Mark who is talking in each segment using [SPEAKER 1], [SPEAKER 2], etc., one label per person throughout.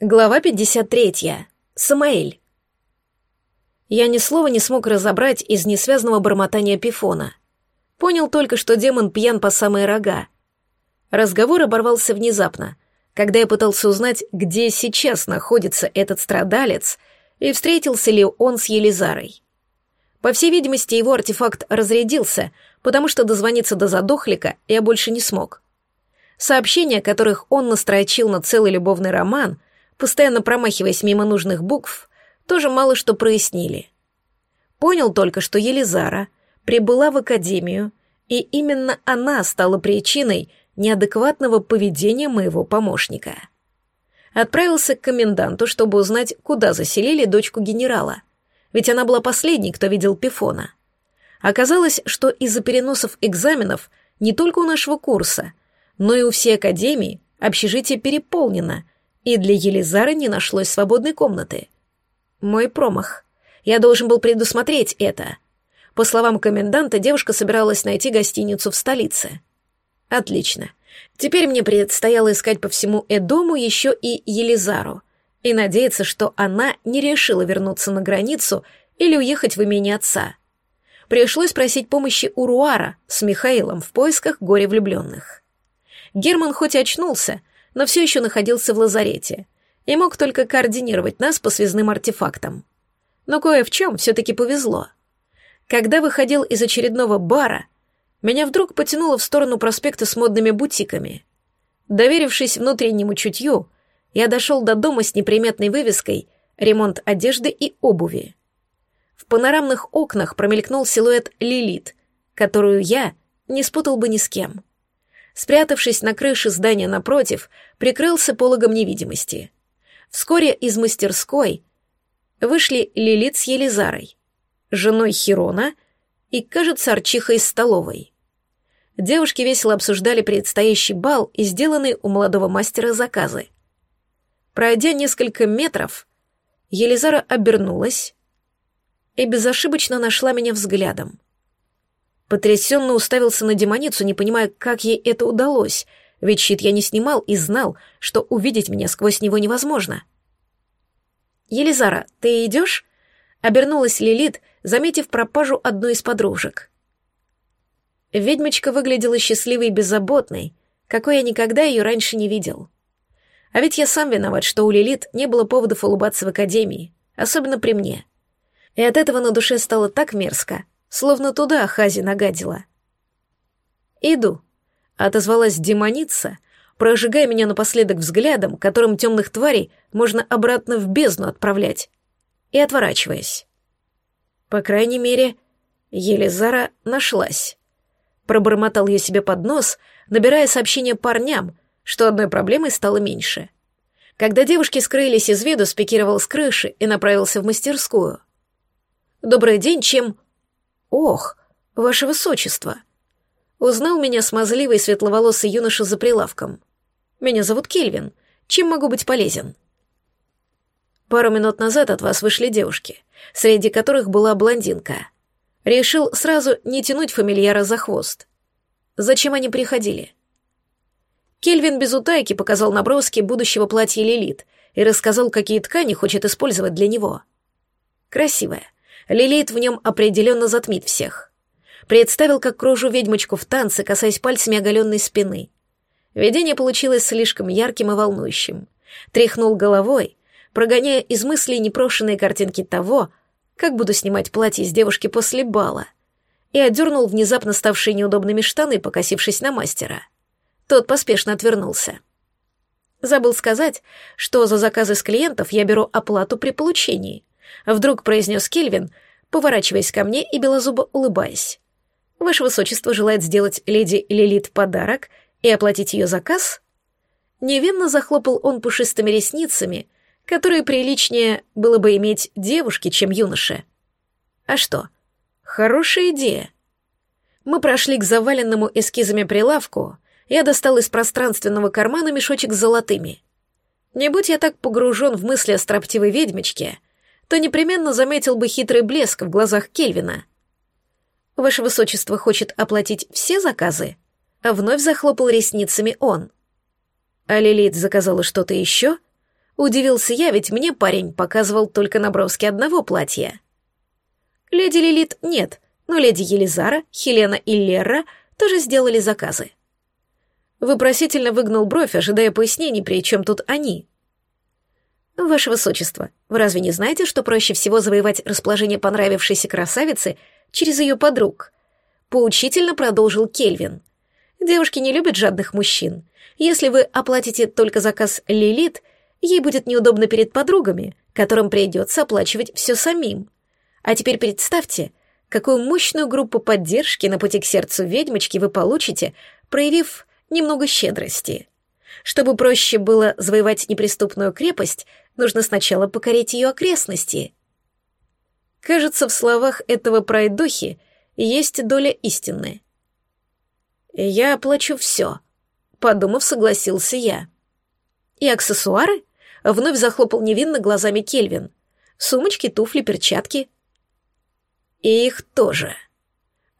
[SPEAKER 1] Глава 53. Самаэль. Я ни слова не смог разобрать из несвязного бормотания Пифона. Понял только, что демон пьян по самые рога. Разговор оборвался внезапно, когда я пытался узнать, где сейчас находится этот страдалец и встретился ли он с Елизарой. По всей видимости, его артефакт разрядился, потому что дозвониться до задохлика я больше не смог. Сообщения, которых он настрочил на целый любовный роман — постоянно промахиваясь мимо нужных букв, тоже мало что прояснили. Понял только, что Елизара прибыла в академию, и именно она стала причиной неадекватного поведения моего помощника. Отправился к коменданту, чтобы узнать, куда заселили дочку генерала, ведь она была последней, кто видел Пифона. Оказалось, что из-за переносов экзаменов не только у нашего курса, но и у всей академии общежитие переполнено — и для Елизары не нашлось свободной комнаты. Мой промах. Я должен был предусмотреть это. По словам коменданта, девушка собиралась найти гостиницу в столице. Отлично. Теперь мне предстояло искать по всему Эдому еще и Елизару и надеяться, что она не решила вернуться на границу или уехать в имени отца. Пришлось просить помощи у Руара с Михаилом в поисках горе влюбленных. Герман хоть и очнулся, но все еще находился в лазарете и мог только координировать нас по связным артефактам. Но кое в чем все-таки повезло. Когда выходил из очередного бара, меня вдруг потянуло в сторону проспекта с модными бутиками. Доверившись внутреннему чутью, я дошел до дома с неприметной вывеской «Ремонт одежды и обуви». В панорамных окнах промелькнул силуэт Лилит, которую я не спутал бы ни с кем спрятавшись на крыше здания напротив, прикрылся пологом невидимости. Вскоре из мастерской вышли Лилит с Елизарой, женой Хирона и, кажется, Арчиха из столовой. Девушки весело обсуждали предстоящий бал и сделанные у молодого мастера заказы. Пройдя несколько метров, Елизара обернулась и безошибочно нашла меня взглядом. Потрясенно уставился на демоницу, не понимая, как ей это удалось, ведь щит я не снимал и знал, что увидеть меня сквозь него невозможно. «Елизара, ты идешь?» — обернулась Лилит, заметив пропажу одной из подружек. Ведьмочка выглядела счастливой и беззаботной, какой я никогда ее раньше не видел. А ведь я сам виноват, что у Лилит не было поводов улыбаться в академии, особенно при мне. И от этого на душе стало так мерзко, словно туда Хази нагадила. «Иду», — отозвалась демоница, прожигая меня напоследок взглядом, которым темных тварей можно обратно в бездну отправлять, и отворачиваясь. По крайней мере, Елизара нашлась. Пробормотал я себе под нос, набирая сообщение парням, что одной проблемой стало меньше. Когда девушки скрылись из виду, спикировал с крыши и направился в мастерскую. «Добрый день, чем...» «Ох, ваше высочество!» Узнал меня смазливый светловолосый юноша за прилавком. «Меня зовут Кельвин. Чем могу быть полезен?» Пару минут назад от вас вышли девушки, среди которых была блондинка. Решил сразу не тянуть фамильяра за хвост. Зачем они приходили? Кельвин без утайки показал наброски будущего платья Лилит и рассказал, какие ткани хочет использовать для него. Красивая, Лилит в нем определенно затмит всех. Представил, как кружу ведьмочку в танце, касаясь пальцами оголенной спины. Видение получилось слишком ярким и волнующим. Тряхнул головой, прогоняя из мыслей непрошенные картинки того, как буду снимать платье с девушки после бала, и отдернул внезапно ставшие неудобными штаны, покосившись на мастера. Тот поспешно отвернулся. Забыл сказать, что за заказы с клиентов я беру оплату при получении. Вдруг произнес Кельвин, поворачиваясь ко мне и белозубо улыбаясь. «Ваше высочество желает сделать леди Лилит подарок и оплатить ее заказ?» Невинно захлопал он пушистыми ресницами, которые приличнее было бы иметь девушке, чем юноше. «А что? Хорошая идея». Мы прошли к заваленному эскизами прилавку, я достал из пространственного кармана мешочек с золотыми. Не будь я так погружен в мысли о строптивой ведьмочке, то непременно заметил бы хитрый блеск в глазах Кельвина. «Ваше высочество хочет оплатить все заказы?» А вновь захлопал ресницами он. «А Лилит заказала что-то еще?» Удивился я, ведь мне парень показывал только наброски одного платья. Леди Лилит нет, но леди Елизара, Хелена и Лерра тоже сделали заказы. Вопросительно выгнул бровь, ожидая пояснений, при чем тут они. «Ваше Высочество, вы разве не знаете, что проще всего завоевать расположение понравившейся красавицы через ее подруг?» Поучительно продолжил Кельвин. «Девушки не любят жадных мужчин. Если вы оплатите только заказ Лилит, ей будет неудобно перед подругами, которым придется оплачивать все самим. А теперь представьте, какую мощную группу поддержки на пути к сердцу ведьмочки вы получите, проявив немного щедрости. Чтобы проще было завоевать неприступную крепость, нужно сначала покорить ее окрестности. Кажется, в словах этого пройдохи есть доля истины. «Я оплачу все», — подумав, согласился я. «И аксессуары?» — вновь захлопал невинно глазами Кельвин. «Сумочки, туфли, перчатки». «И их тоже».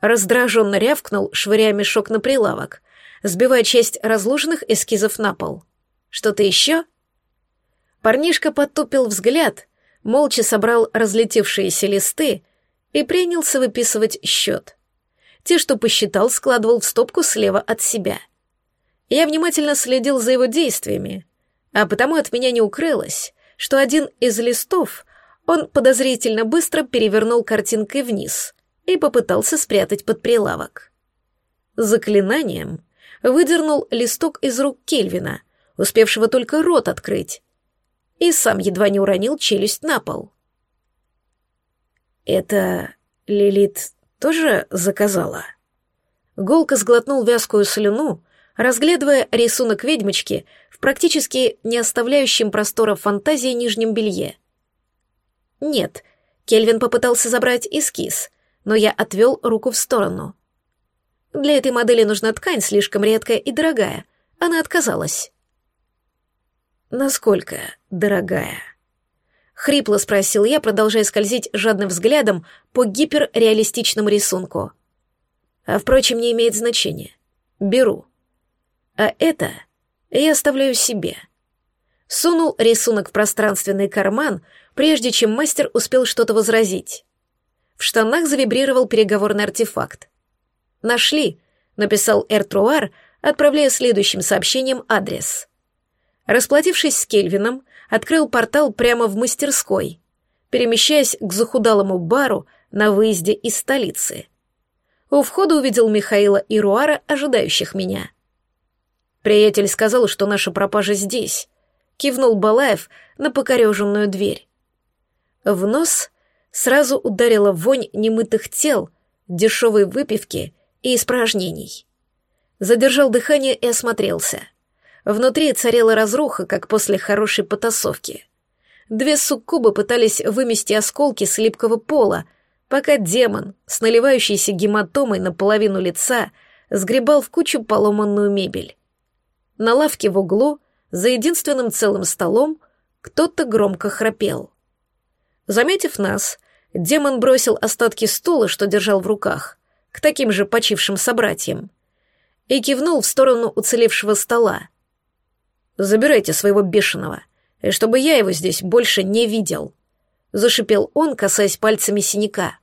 [SPEAKER 1] Раздраженно рявкнул, швыряя мешок на прилавок, сбивая часть разложенных эскизов на пол. «Что-то еще?» Парнишка потупил взгляд, молча собрал разлетевшиеся листы и принялся выписывать счет. Те, что посчитал, складывал в стопку слева от себя. Я внимательно следил за его действиями, а потому от меня не укрылось, что один из листов он подозрительно быстро перевернул картинкой вниз и попытался спрятать под прилавок. Заклинанием выдернул листок из рук Кельвина, успевшего только рот открыть, и сам едва не уронил челюсть на пол. «Это Лилит тоже заказала?» Голка сглотнул вязкую слюну, разглядывая рисунок ведьмочки в практически не оставляющем простора фантазии нижнем белье. «Нет», — Кельвин попытался забрать эскиз, но я отвел руку в сторону. Для этой модели нужна ткань слишком редкая и дорогая. Она отказалась. «Насколько дорогая?» Хрипло спросил я, продолжая скользить жадным взглядом по гиперреалистичному рисунку. А, впрочем, не имеет значения. Беру. А это я оставляю себе. Сунул рисунок в пространственный карман, прежде чем мастер успел что-то возразить. В штанах завибрировал переговорный артефакт. «Нашли», — написал Эртруар, отправляя следующим сообщением адрес. Расплатившись с Кельвином, открыл портал прямо в мастерской, перемещаясь к захудалому бару на выезде из столицы. У входа увидел Михаила и Руара, ожидающих меня. Приятель сказал, что наша пропажа здесь. Кивнул Балаев на покореженную дверь. В нос сразу ударила вонь немытых тел, дешевой выпивки и испражнений. Задержал дыхание и осмотрелся. Внутри царела разруха, как после хорошей потасовки. Две суккубы пытались вымести осколки с липкого пола, пока демон, с наливающейся гематомой наполовину лица, сгребал в кучу поломанную мебель. На лавке в углу, за единственным целым столом, кто-то громко храпел. Заметив нас, демон бросил остатки стула, что держал в руках, к таким же почившим собратьям, и кивнул в сторону уцелевшего стола. «Забирайте своего бешеного, и чтобы я его здесь больше не видел», — зашипел он, касаясь пальцами синяка.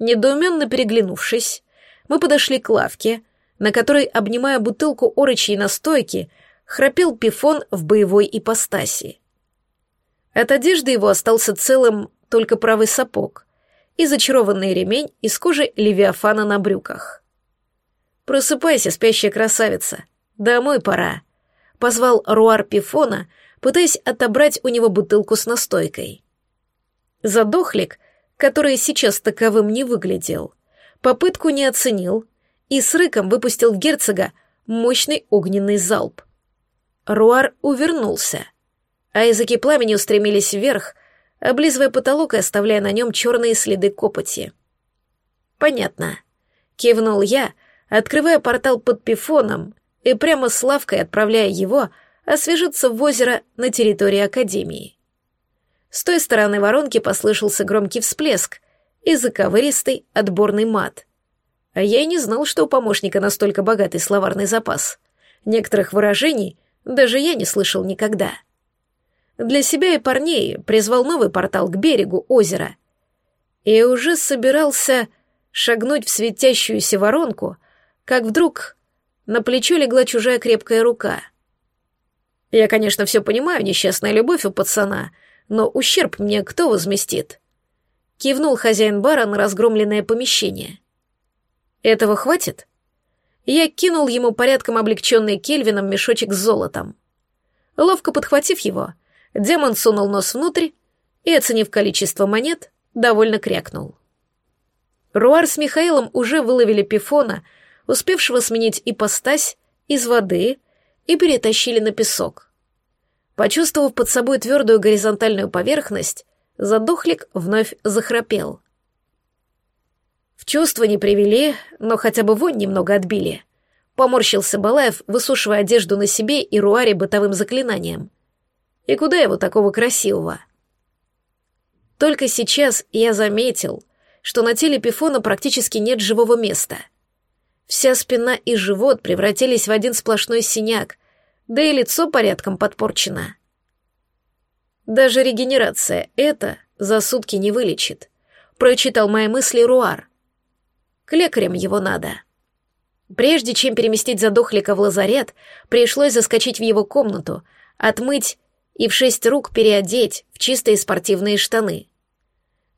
[SPEAKER 1] Недоуменно переглянувшись, мы подошли к лавке, на которой, обнимая бутылку орочьей настойки, храпел пифон в боевой ипостаси. От одежды его остался целым только правый сапог, и зачарованный ремень из кожи левиафана на брюках. «Просыпайся, спящая красавица. Домой пора», — позвал Руар Пифона, пытаясь отобрать у него бутылку с настойкой. Задохлик, который сейчас таковым не выглядел, попытку не оценил и с рыком выпустил в герцога мощный огненный залп. Руар увернулся, а языки пламени устремились вверх, облизывая потолок и оставляя на нем черные следы копоти. «Понятно», — кивнул я, открывая портал под пифоном и прямо с лавкой отправляя его освежиться в озеро на территории Академии. С той стороны воронки послышался громкий всплеск и заковыристый отборный мат. А я и не знал, что у помощника настолько богатый словарный запас. Некоторых выражений даже я не слышал никогда. для себя и парней призвал новый портал к берегу озера и уже собирался шагнуть в светящуюся воронку, как вдруг на плечо легла чужая крепкая рука. Я, конечно, все понимаю, несчастная любовь у пацана, но ущерб мне кто возместит? Кивнул хозяин бара на разгромленное помещение. Этого хватит? Я кинул ему порядком облегченный Кельвином мешочек с золотом. Ловко подхватив его, демон сунул нос внутрь и, оценив количество монет, довольно крякнул. Руар с Михаилом уже выловили пифона, успевшего сменить ипостась, из воды и перетащили на песок. Почувствовав под собой твердую горизонтальную поверхность, задохлик вновь захрапел. В чувство не привели, но хотя бы вонь немного отбили. Поморщился Балаев, высушивая одежду на себе и Руаре бытовым заклинанием. И куда его такого красивого? Только сейчас я заметил, что на теле Пифона практически нет живого места. Вся спина и живот превратились в один сплошной синяк, да и лицо порядком подпорчено. Даже регенерация это за сутки не вылечит, прочитал мои мысли Руар. К лекарям его надо. Прежде чем переместить задохлика в лазарет, пришлось заскочить в его комнату, отмыть и в шесть рук переодеть в чистые спортивные штаны.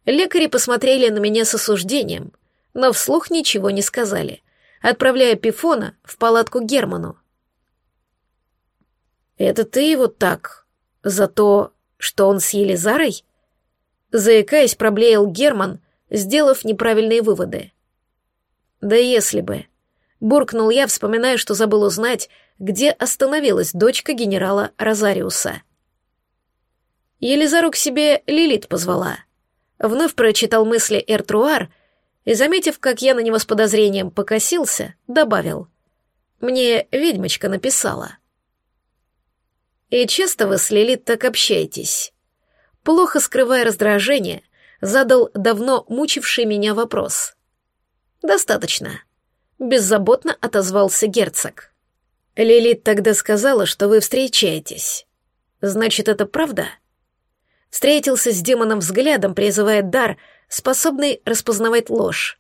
[SPEAKER 1] Лекари посмотрели на меня с осуждением, но вслух ничего не сказали, отправляя Пифона в палатку Герману. «Это ты его так? За то, что он с Елизарой?» Заикаясь, проблеял Герман, сделав неправильные выводы. «Да если бы...» Буркнул я, вспоминая, что забыл узнать, где остановилась дочка генерала Розариуса. Елизару к себе Лилит позвала — Вновь прочитал мысли Эртруар и, заметив, как я на него с подозрением покосился, добавил. «Мне ведьмочка написала». «И часто вы с Лилит так общаетесь?» Плохо скрывая раздражение, задал давно мучивший меня вопрос. «Достаточно», — беззаботно отозвался герцог. «Лилит тогда сказала, что вы встречаетесь. Значит, это правда?» встретился с демоном взглядом, призывая дар, способный распознавать ложь.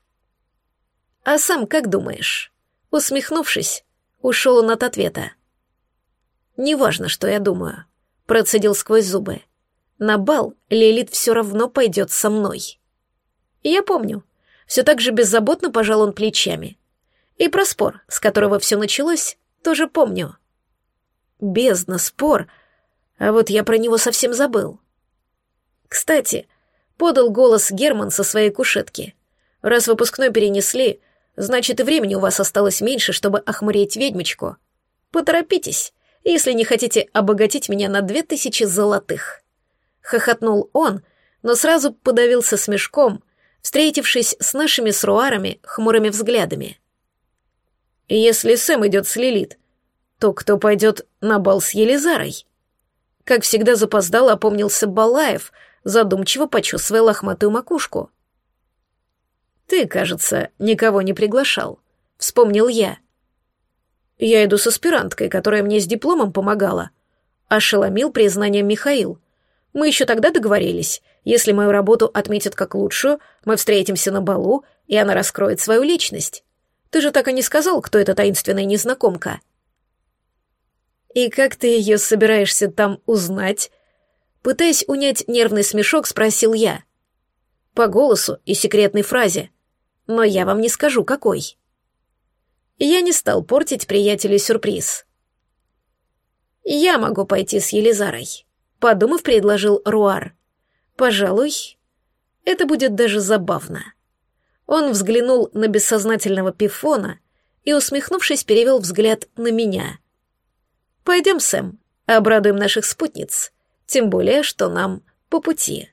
[SPEAKER 1] «А сам как думаешь?» Усмехнувшись, ушел он от ответа. «Неважно, что я думаю», — процедил сквозь зубы. «На бал Лилит все равно пойдет со мной». Я помню, все так же беззаботно пожал он плечами. И про спор, с которого все началось, тоже помню. Бездна, спор, а вот я про него совсем забыл. Кстати, подал голос Герман со своей кушетки. Раз выпускной перенесли, значит и времени у вас осталось меньше, чтобы охмурить ведьмочку. Поторопитесь, если не хотите обогатить меня на две тысячи золотых. Хохотнул он, но сразу подавился смешком, встретившись с нашими сруарами хмурыми взглядами. Если Сэм идет с Лилит, то кто пойдет на бал с Елизарой? Как всегда запоздал опомнился Балаев, задумчиво почесывая лохматую макушку. «Ты, кажется, никого не приглашал», — вспомнил я. «Я иду с аспиранткой, которая мне с дипломом помогала», — ошеломил признанием Михаил. «Мы еще тогда договорились. Если мою работу отметят как лучшую, мы встретимся на балу, и она раскроет свою личность. Ты же так и не сказал, кто эта таинственная незнакомка». «И как ты ее собираешься там узнать?» Пытаясь унять нервный смешок, спросил я. По голосу и секретной фразе. Но я вам не скажу, какой. Я не стал портить приятелю сюрприз. «Я могу пойти с Елизарой», — подумав, предложил Руар. «Пожалуй, это будет даже забавно». Он взглянул на бессознательного пифона и, усмехнувшись, перевел взгляд на меня. «Пойдем, Сэм, обрадуем наших спутниц. Тем более, что нам по пути.